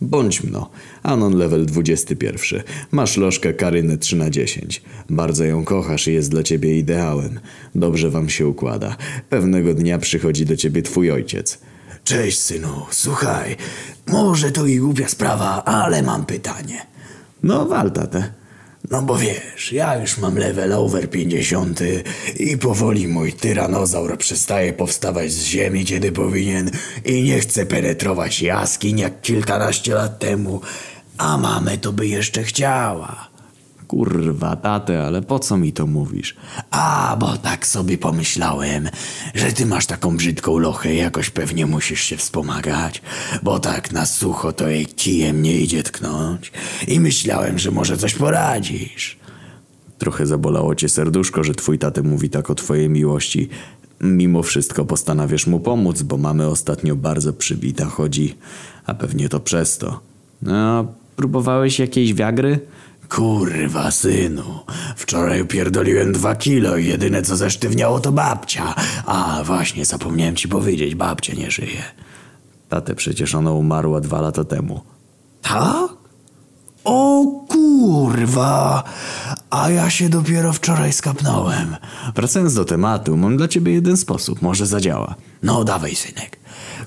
Bądź mno. Anon level 21. Masz lożkę Karynę 3 na 10. Bardzo ją kochasz i jest dla ciebie ideałem. Dobrze wam się układa. Pewnego dnia przychodzi do ciebie twój ojciec. Cześć, synu. Słuchaj, może to i głupia sprawa, ale mam pytanie. No wal tatę. No bo wiesz, ja już mam level over 50 i powoli mój tyranozaur przestaje powstawać z ziemi, kiedy powinien i nie chce penetrować jaskiń jak kilkanaście lat temu, a mamę to by jeszcze chciała. Kurwa tatę, ale po co mi to mówisz? A, bo tak sobie pomyślałem, że ty masz taką brzydką lochę jakoś pewnie musisz się wspomagać, bo tak na sucho to jej kijem nie idzie tknąć i myślałem, że może coś poradzisz. Trochę zabolało cię serduszko, że twój tatę mówi tak o twojej miłości. Mimo wszystko postanawiasz mu pomóc, bo mamy ostatnio bardzo przybita chodzi, a pewnie to przez to. No, próbowałeś jakiejś wiagry? Kurwa, synu. Wczoraj upierdoliłem dwa kilo i jedyne co zesztywniało to babcia. A, właśnie, zapomniałem ci powiedzieć, babcia nie żyje. Tatę przecież ona umarła dwa lata temu. Tak? O kurwa! A ja się dopiero wczoraj skapnąłem. Wracając do tematu, mam dla ciebie jeden sposób, może zadziała. No, dawaj, synek.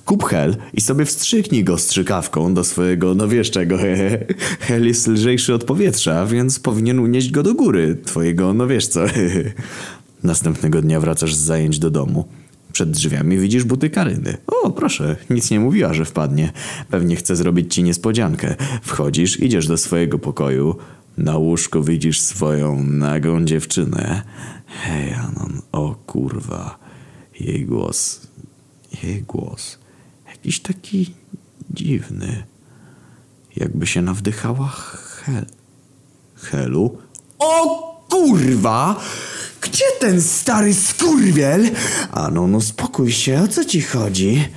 Kup hel i sobie wstrzyknij go strzykawką do swojego, no wiesz czego, hehe. Hel jest lżejszy od powietrza, więc powinien unieść go do góry, twojego, no wiesz co. hehe. Następnego dnia wracasz z zajęć do domu. Przed drzwiami widzisz buty Karyny. O, proszę, nic nie mówiła, że wpadnie. Pewnie chce zrobić ci niespodziankę. Wchodzisz, idziesz do swojego pokoju. Na łóżku widzisz swoją nagą dziewczynę. Hej, Anon, o kurwa. Jej głos, jej głos. Jakiś taki dziwny. Jakby się nawdychała hel... Helu? O kurwa! Gdzie ten stary skurwiel? A no, no spokój się, o co ci chodzi?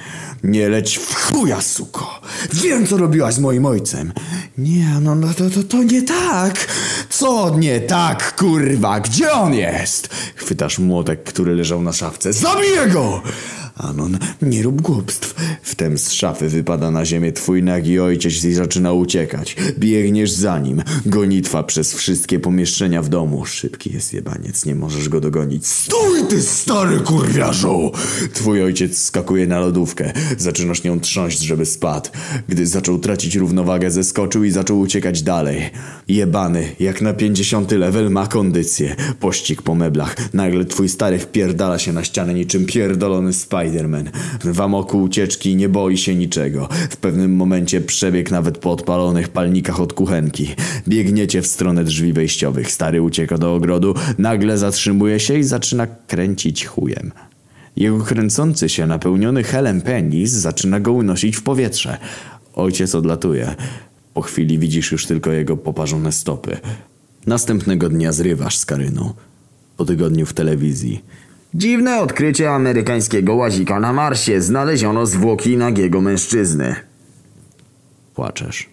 Nie leć w chuja, suko! Wiem, co robiłaś z moim ojcem. Nie, no, no to, to, to nie tak! Co nie tak, kurwa? Gdzie on jest? Chwytasz młotek, który leżał na szafce. Zabiję go! Anon, nie rób głupstw. Wtem z szafy wypada na ziemię twój nagi ojciec i zaczyna uciekać. Biegniesz za nim. Gonitwa przez wszystkie pomieszczenia w domu. Szybki jest jebaniec, nie możesz go dogonić. Stój ty stary kurwiarzu! Twój ojciec skakuje na lodówkę. Zaczynasz nią trząść, żeby spadł. Gdy zaczął tracić równowagę, zeskoczył i zaczął uciekać dalej. Jebany, jak na 50 level ma kondycję. Pościg po meblach. Nagle twój stary wpierdala się na ścianę niczym pierdolony Spiderman. W amoku ucieczki nie boi się niczego. W pewnym momencie przebieg nawet po odpalonych palnikach od kuchenki. Biegniecie w stronę drzwi wejściowych. Stary ucieka do ogrodu, nagle zatrzymuje się i zaczyna kręcić chujem. Jego kręcący się, napełniony helem penis zaczyna go unosić w powietrze. Ojciec odlatuje. Po chwili widzisz już tylko jego poparzone stopy. Następnego dnia zrywasz z Karyną. Po tygodniu w telewizji. Dziwne odkrycie amerykańskiego łazika na Marsie. Znaleziono zwłoki nagiego mężczyzny. Płaczesz.